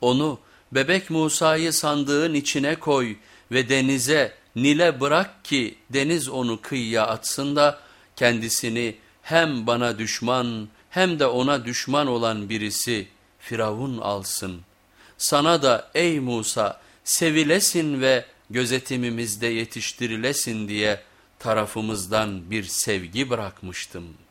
Onu bebek Musa'yı sandığın içine koy ve denize, Nil'e bırak ki deniz onu kıyıya atsın da kendisini hem bana düşman hem de ona düşman olan birisi Firavun alsın. Sana da ey Musa sevilesin ve gözetimimizde yetiştirilesin diye tarafımızdan bir sevgi bırakmıştım.''